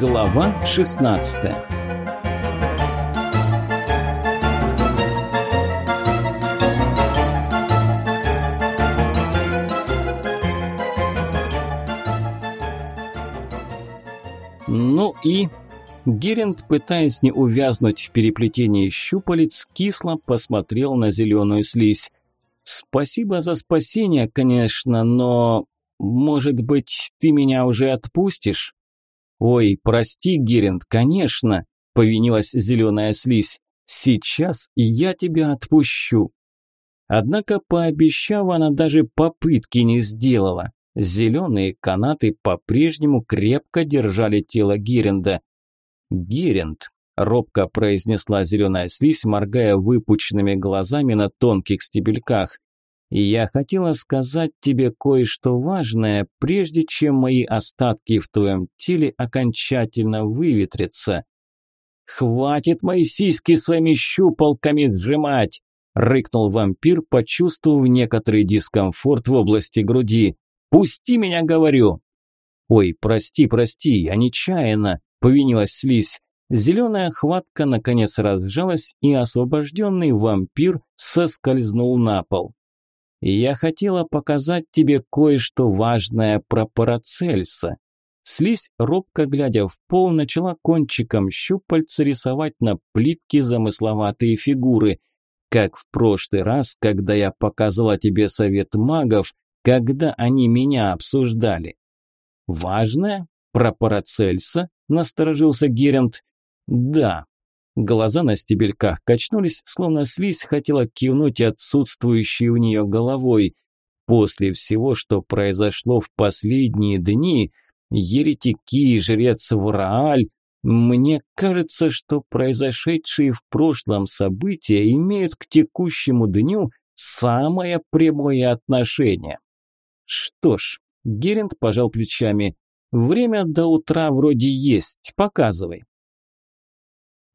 Глава 16 Ну и Геринд, пытаясь не увязнуть в переплетении щупалец, кисло посмотрел на зеленую слизь. «Спасибо за спасение, конечно, но, может быть, ты меня уже отпустишь?» «Ой, прости, Геринд, конечно», – повинилась зеленая слизь. «Сейчас я тебя отпущу». Однако, пообещав, она даже попытки не сделала. Зеленые канаты по-прежнему крепко держали тело Геренда. «Геринд», – робко произнесла зеленая слизь, моргая выпученными глазами на тонких стебельках. «Я хотела сказать тебе кое-что важное, прежде чем мои остатки в твоем теле окончательно выветрятся». «Хватит мои сиськи своими щупалками сжимать!» – рыкнул вампир, почувствовав некоторый дискомфорт в области груди. «Пусти меня, говорю!» «Ой, прости, прости, я нечаянно!» повинилась слизь. Зеленая хватка наконец разжалась, и освобожденный вампир соскользнул на пол. «Я хотела показать тебе кое-что важное про Парацельса». Слизь, робко глядя в пол, начала кончиком щупальца рисовать на плитке замысловатые фигуры. Как в прошлый раз, когда я показала тебе совет магов, когда они меня обсуждали. «Важное? Про Парацельса?» насторожился Герент. Да. Глаза на стебельках качнулись, словно слизь хотела кивнуть отсутствующей у нее головой. После всего, что произошло в последние дни, еретики и жрец Врааль, мне кажется, что произошедшие в прошлом события имеют к текущему дню самое прямое отношение. Что ж, Герент пожал плечами. Время до утра вроде есть, показывай.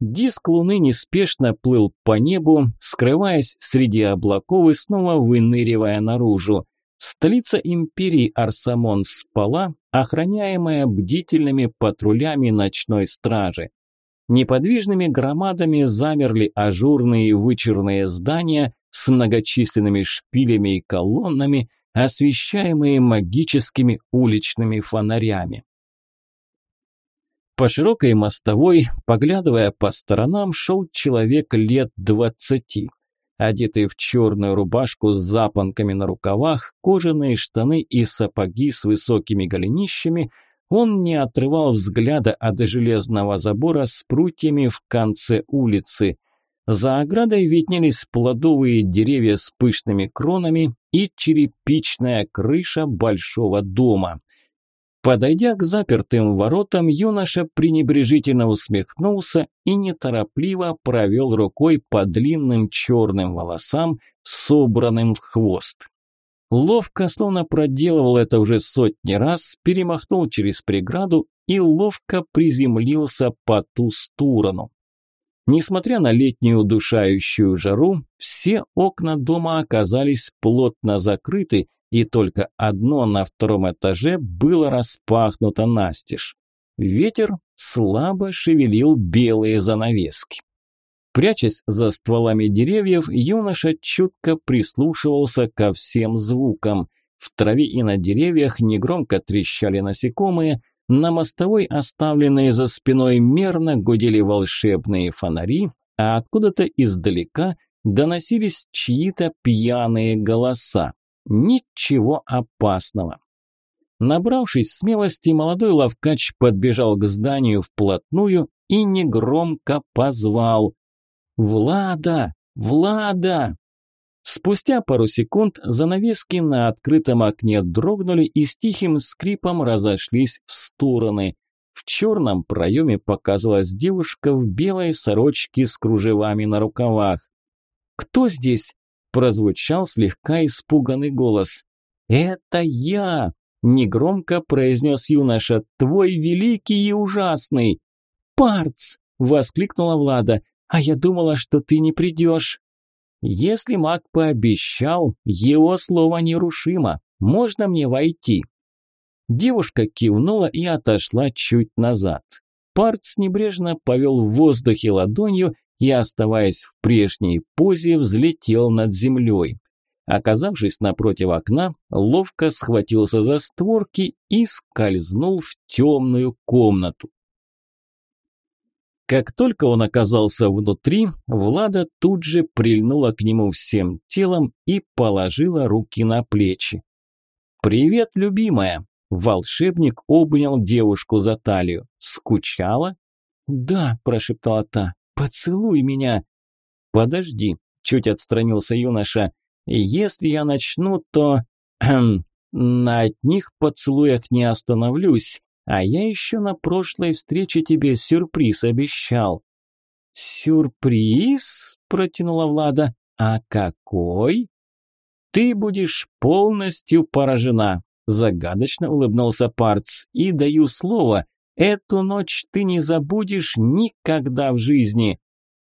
Диск Луны неспешно плыл по небу, скрываясь среди облаков и снова выныривая наружу. Столица империи Арсамон спала, охраняемая бдительными патрулями ночной стражи. Неподвижными громадами замерли ажурные вычурные здания с многочисленными шпилями и колоннами – освещаемые магическими уличными фонарями. По широкой мостовой, поглядывая по сторонам, шел человек лет двадцати. Одетый в черную рубашку с запонками на рукавах, кожаные штаны и сапоги с высокими голенищами, он не отрывал взгляда от железного забора с прутьями в конце улицы. За оградой виднелись плодовые деревья с пышными кронами и черепичная крыша большого дома. Подойдя к запертым воротам, юноша пренебрежительно усмехнулся и неторопливо провел рукой по длинным черным волосам, собранным в хвост. Ловко, словно проделывал это уже сотни раз, перемахнул через преграду и ловко приземлился по ту сторону. Несмотря на летнюю удушающую жару, все окна дома оказались плотно закрыты, и только одно на втором этаже было распахнуто настежь. Ветер слабо шевелил белые занавески. Прячась за стволами деревьев, юноша чутко прислушивался ко всем звукам. В траве и на деревьях негромко трещали насекомые – на мостовой, оставленные за спиной, мерно гудели волшебные фонари, а откуда-то издалека доносились чьи-то пьяные голоса. Ничего опасного. Набравшись смелости, молодой ловкач подбежал к зданию вплотную и негромко позвал «Влада! Влада!» Спустя пару секунд занавески на открытом окне дрогнули и с тихим скрипом разошлись в стороны. В черном проеме показалась девушка в белой сорочке с кружевами на рукавах. «Кто здесь?» – прозвучал слегка испуганный голос. «Это я!» – негромко произнес юноша. «Твой великий и ужасный!» «Парц!» – воскликнула Влада. «А я думала, что ты не придешь!» Если маг пообещал, его слово нерушимо. Можно мне войти?» Девушка кивнула и отошла чуть назад. Парц небрежно повел в воздухе ладонью и, оставаясь в прежней позе, взлетел над землей. Оказавшись напротив окна, ловко схватился за створки и скользнул в темную комнату. Как только он оказался внутри, Влада тут же прильнула к нему всем телом и положила руки на плечи. «Привет, любимая!» Волшебник обнял девушку за талию. «Скучала?» «Да», – прошептала та, – «поцелуй меня». «Подожди», – чуть отстранился юноша. «Если я начну, то...» «На одних поцелуях не остановлюсь. А я еще на прошлой встрече тебе сюрприз обещал». «Сюрприз?» – протянула Влада. «А какой?» «Ты будешь полностью поражена», – загадочно улыбнулся Парц. «И даю слово, эту ночь ты не забудешь никогда в жизни».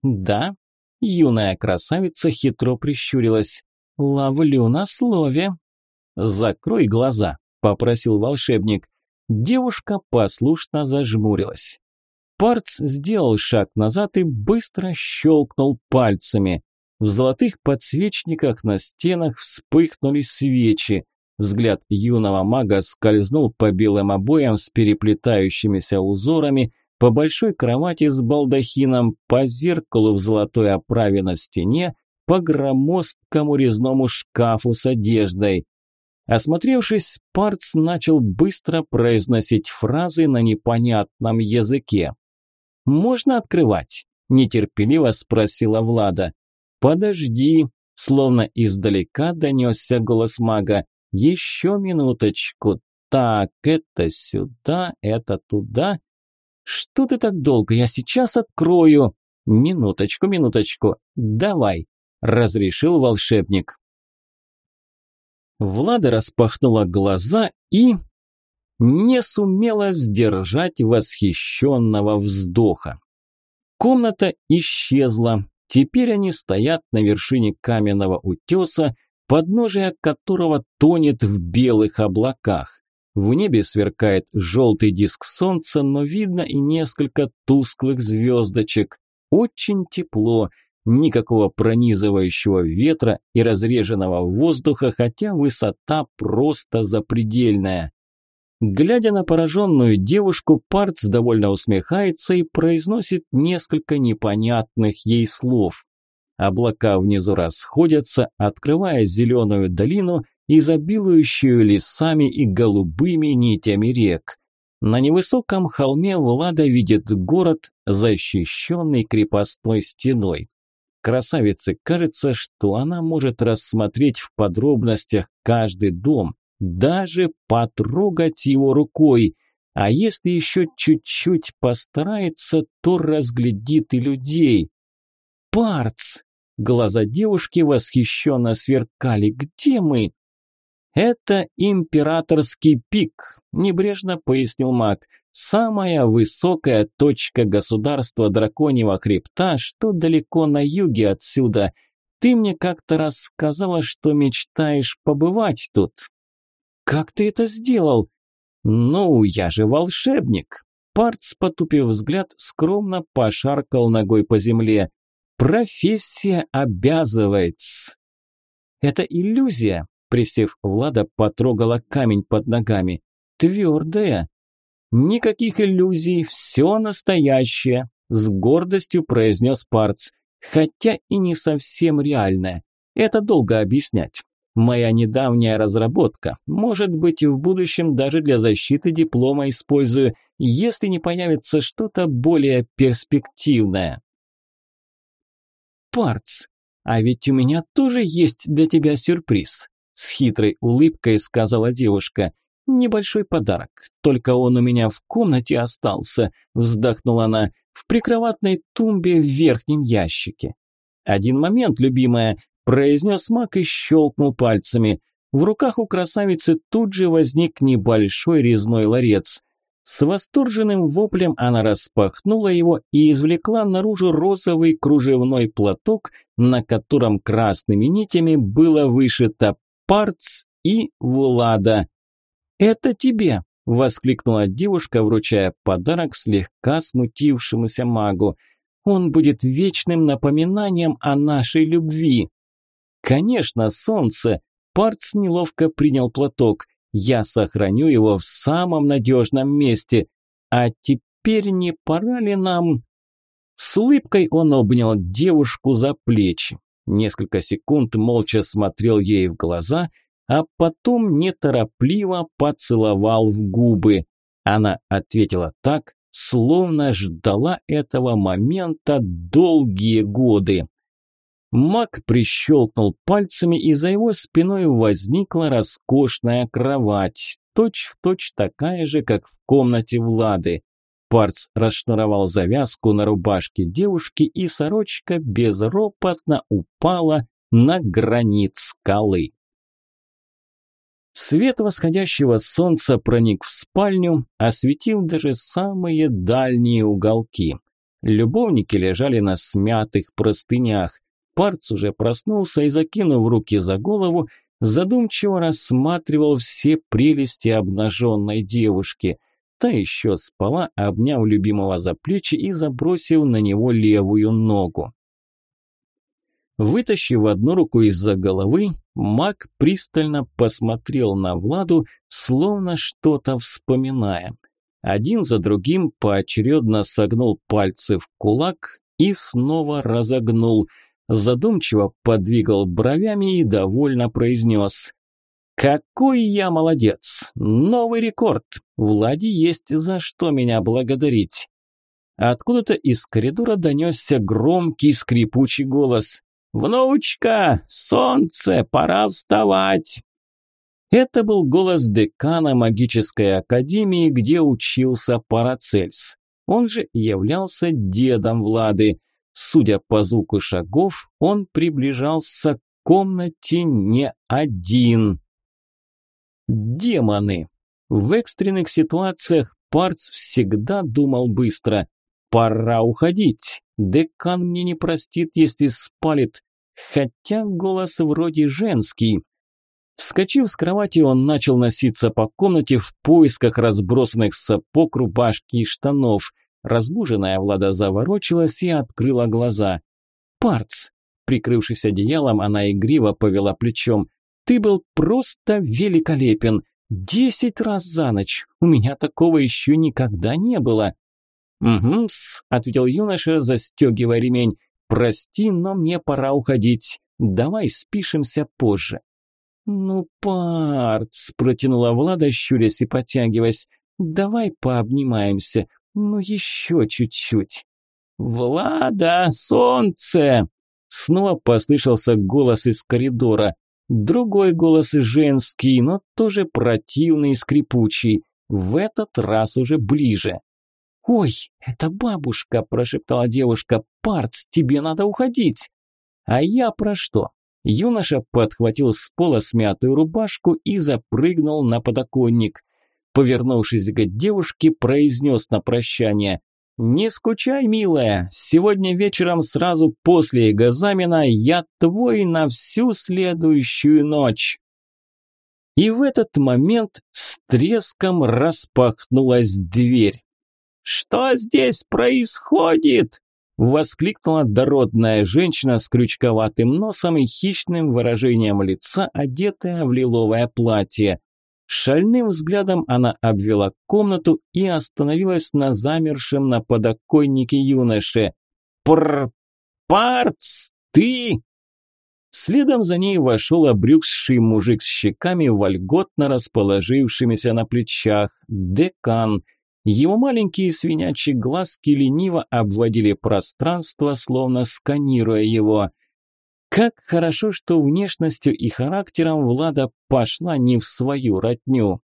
«Да?» – юная красавица хитро прищурилась. «Ловлю на слове». «Закрой глаза», – попросил волшебник. Девушка послушно зажмурилась. Парц сделал шаг назад и быстро щелкнул пальцами. В золотых подсвечниках на стенах вспыхнули свечи. Взгляд юного мага скользнул по белым обоям с переплетающимися узорами, по большой кровати с балдахином, по зеркалу в золотой оправе на стене, по громоздкому резному шкафу с одеждой. Осмотревшись, Парц начал быстро произносить фразы на непонятном языке. «Можно открывать?» – нетерпеливо спросила Влада. «Подожди», – словно издалека донесся голос мага. «Еще минуточку. Так, это сюда, это туда. Что ты так долго? Я сейчас открою». «Минуточку, минуточку. Давай», – разрешил волшебник. Влада распахнула глаза и не сумела сдержать восхищенного вздоха. Комната исчезла. Теперь они стоят на вершине каменного утеса, подножие которого тонет в белых облаках. В небе сверкает желтый диск солнца, но видно и несколько тусклых звездочек. Очень тепло, никакого пронизывающего ветра и разреженного воздуха, хотя высота просто запредельная. Глядя на пораженную девушку, Парц довольно усмехается и произносит несколько непонятных ей слов. Облака внизу расходятся, открывая зеленую долину, изобилующую лесами и голубыми нитями рек. На невысоком холме Влада видит город, защищенный крепостной стеной. Красавице кажется, что она может рассмотреть в подробностях каждый дом, даже потрогать его рукой. А если еще чуть-чуть постарается, то разглядит и людей. «Парц!» Глаза девушки восхищенно сверкали. «Где мы?» «Это императорский пик», – небрежно пояснил маг. «Самая высокая точка государства Драконьего хребта, что далеко на юге отсюда. Ты мне как-то рассказала, что мечтаешь побывать тут». «Как ты это сделал?» «Ну, я же волшебник». Парц, потупив взгляд, скромно пошаркал ногой по земле. «Профессия обязывает». «Это иллюзия», Присев, Влада потрогала камень под ногами. Твердая. Никаких иллюзий, все настоящее, с гордостью произнес Парц. Хотя и не совсем реальное. Это долго объяснять. Моя недавняя разработка, может быть, в будущем даже для защиты диплома использую, если не появится что-то более перспективное. Парц, а ведь у меня тоже есть для тебя сюрприз. С хитрой улыбкой сказала девушка. «Небольшой подарок, только он у меня в комнате остался», вздохнула она, «в прикроватной тумбе в верхнем ящике». «Один момент, любимая», произнес маг и щелкнул пальцами. В руках у красавицы тут же возник небольшой резной ларец. С восторженным воплем она распахнула его и извлекла наружу розовый кружевной платок, на котором красными нитями было вышито Парц и Вулада. «Это тебе!» – воскликнула девушка, вручая подарок слегка смутившемуся магу. «Он будет вечным напоминанием о нашей любви». «Конечно, солнце!» Парц неловко принял платок. «Я сохраню его в самом надежном месте. А теперь не пора ли нам...» С улыбкой он обнял девушку за плечи. Несколько секунд молча смотрел ей в глаза, а потом неторопливо поцеловал в губы. Она ответила так, словно ждала этого момента долгие годы. Мак прищелкнул пальцами, и за его спиной возникла роскошная кровать, точь-в-точь точь такая же, как в комнате Влады. Парц расшнуровал завязку на рубашке девушки, и сорочка безропотно упала на гранит скалы. Свет восходящего солнца проник в спальню, осветив даже самые дальние уголки. Любовники лежали на смятых простынях. Парц уже проснулся и, закинув руки за голову, задумчиво рассматривал все прелести обнаженной девушки – Та еще спала, обняв любимого за плечи и забросив на него левую ногу. Вытащив одну руку из-за головы, маг пристально посмотрел на Владу, словно что-то вспоминая. Один за другим поочередно согнул пальцы в кулак и снова разогнул. Задумчиво подвигал бровями и довольно произнес какой я молодец! Новый рекорд! Влади есть за что меня благодарить. Откуда-то из коридора донесся громкий скрипучий голос. «Внучка! Солнце! Пора вставать!» Это был голос декана магической академии, где учился Парацельс. Он же являлся дедом Влады. Судя по звуку шагов, он приближался к комнате не один. Демоны! В экстренных ситуациях Парц всегда думал быстро. Пора уходить. Декан мне не простит, если спалит. Хотя голос вроде женский. Вскочив с кровати, он начал носиться по комнате в поисках разбросанных сапог, рубашки и штанов. Разбуженная Влада заворочилась и открыла глаза. «Парц!» Прикрывшись одеялом, она игриво повела плечом. Ты был просто великолепен. Десять раз за ночь. У меня такого еще никогда не было. «Угу-с», – ответил юноша, застегивая ремень. «Прости, но мне пора уходить. Давай спишемся позже». «Ну, парц», – протянула Влада, щурясь и потягиваясь. «Давай пообнимаемся. Ну, еще чуть-чуть». «Влада, солнце!» Снова послышался голос из коридора. Другой голос женский, но тоже противный и скрипучий. В этот раз уже ближе. «Ой, это бабушка!» – прошептала девушка. «Парц, тебе надо уходить!» «А я про что?» Юноша подхватил с пола смятую рубашку и запрыгнул на подоконник. Повернувшись к девушке, произнес на прощание. «Не скучай, милая, сегодня вечером сразу после экзамена я твой на всю следующую ночь». И в этот момент с треском распахнулась дверь. «Что здесь происходит?» – воскликнула дородная женщина с крючковатым носом и хищным выражением лица, одетая в лиловое платье. Шальным взглядом она обвела комнату и остановилась на замершем на подоконнике юноше. «Пр... Парц! Ты!» Следом за ней вошел обрюкший мужик с щеками, вольготно расположившимися на плечах. Декан. Его маленькие свинячьи глазки лениво обводили пространство, словно сканируя его. Как хорошо, что внешностью и характером Влада пошла не в свою родню.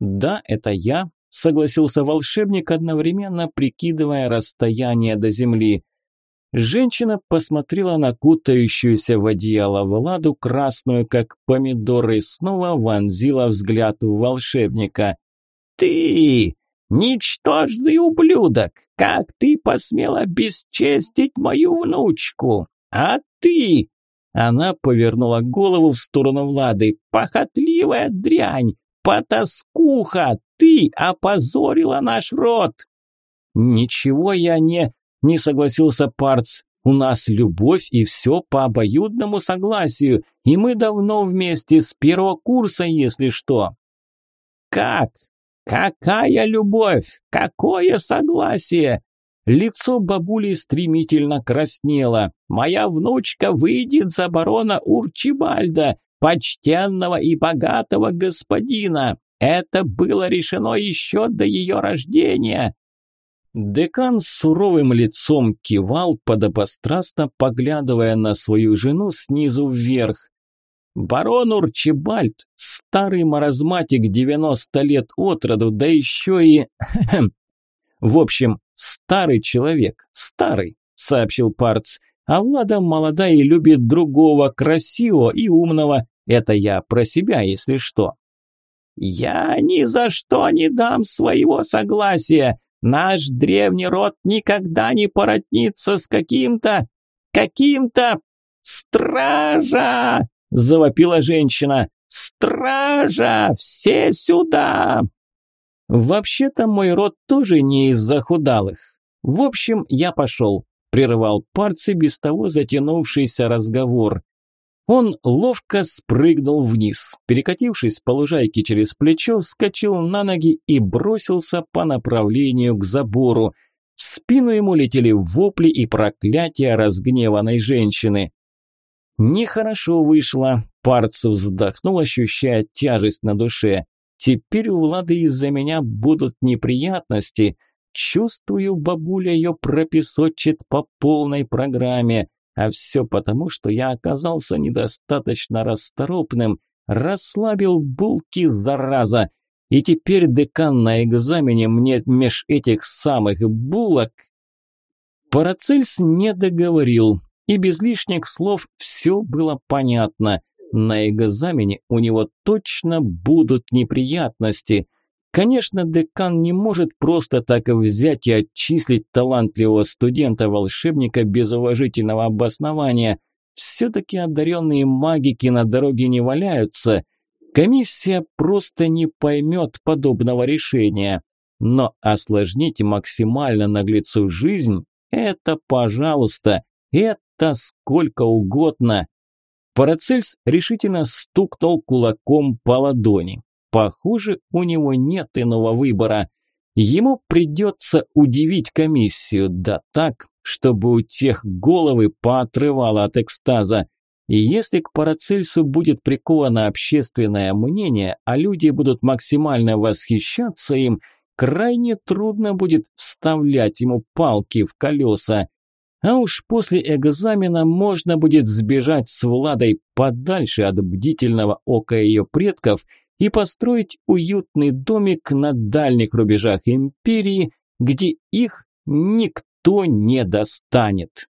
«Да, это я», – согласился волшебник, одновременно прикидывая расстояние до земли. Женщина посмотрела на кутающуюся в одеяло Владу, красную, как помидоры, и снова вонзила взгляд в волшебника. «Ты, ничтожный ублюдок, как ты посмела бесчестить мою внучку? А ты, она повернула голову в сторону Влады. «Похотливая дрянь! потаскуха, ты опозорила наш род!» «Ничего я не...» – не согласился Парц. «У нас любовь и все по обоюдному согласию, и мы давно вместе с первого курса, если что». «Как? Какая любовь? Какое согласие?» Лицо бабули стремительно краснело. «Моя внучка выйдет за барона Урчибальда, почтенного и богатого господина. Это было решено еще до ее рождения». Декан с суровым лицом кивал, подобострастно поглядывая на свою жену снизу вверх. Барон Урчибальд, старый маразматик 90 лет от роду, да еще и... В общем, старый человек, старый, сообщил Парц. А Влада молодая и любит другого, красивого и умного. Это я про себя, если что. Я ни за что не дам своего согласия. Наш древний род никогда не породнится с каким-то... каким-то... «Стража!» – завопила женщина. «Стража! Все сюда!» «Вообще-то мой род тоже не из захудалых. В общем, я пошел», – прервал парцы без того затянувшийся разговор. Он ловко спрыгнул вниз, перекатившись по лужайке через плечо, вскочил на ноги и бросился по направлению к забору. В спину ему летели вопли и проклятия разгневанной женщины. Нехорошо вышло. Парцев вздохнул, ощущая тяжесть на душе. Теперь у Влады из-за меня будут неприятности. Чувствую, бабуля ее пропесочит по полной программе. А все потому, что я оказался недостаточно расторопным, расслабил булки, зараза. И теперь декан на экзамене мне меж этих самых булок... Парацельс не договорил, и без лишних слов все было понятно. На экзамене у него точно будут неприятности – Конечно, декан не может просто так взять и отчислить талантливого студента-волшебника без уважительного обоснования. Все-таки одаренные магики на дороге не валяются. Комиссия просто не поймет подобного решения. Но осложнить максимально наглецу жизнь – это, пожалуйста, это сколько угодно. Парацельс решительно стукнул кулаком по ладони. Похоже, у него нет иного выбора. Ему придется удивить комиссию, да так, чтобы у тех головы поотрывало от экстаза. И если к Парацельсу будет приковано общественное мнение, а люди будут максимально восхищаться им, крайне трудно будет вставлять ему палки в колеса. А уж после экзамена можно будет сбежать с Владой подальше от бдительного ока ее предков – и построить уютный домик на дальних рубежах империи, где их никто не достанет.